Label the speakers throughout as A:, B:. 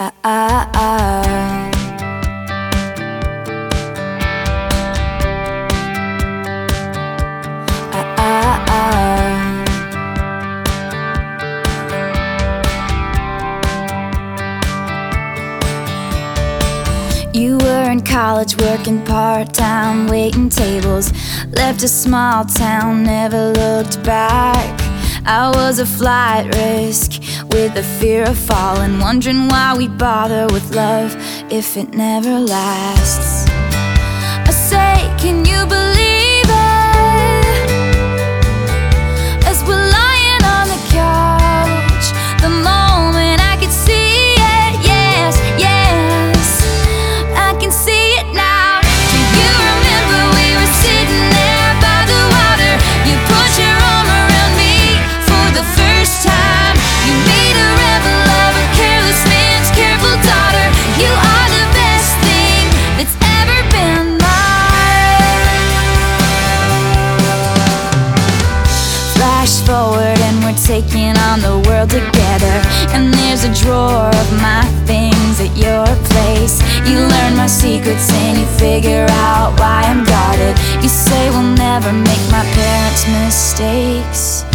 A: Ah, ah, ah. You were in college working part time, waiting tables. Left a small town, never looked back. I was a flight risk with the fear of falling, wondering why we bother with love if it never lasts. taking on the world together. And there's a drawer of my things at your place. You learn my secrets and you figure out why I'm guarded. You say we'll never make my parents' mistakes.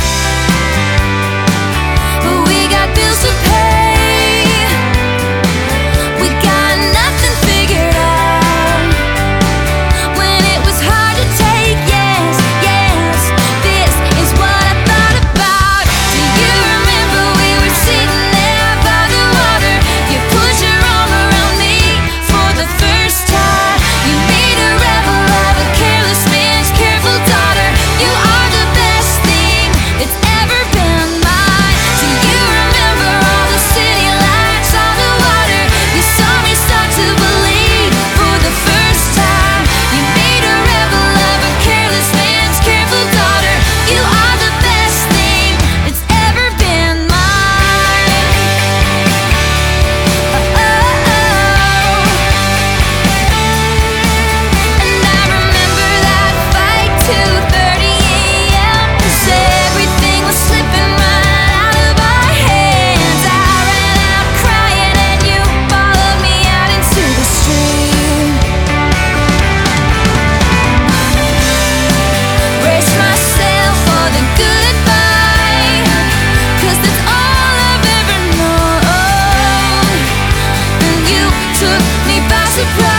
A: surprise.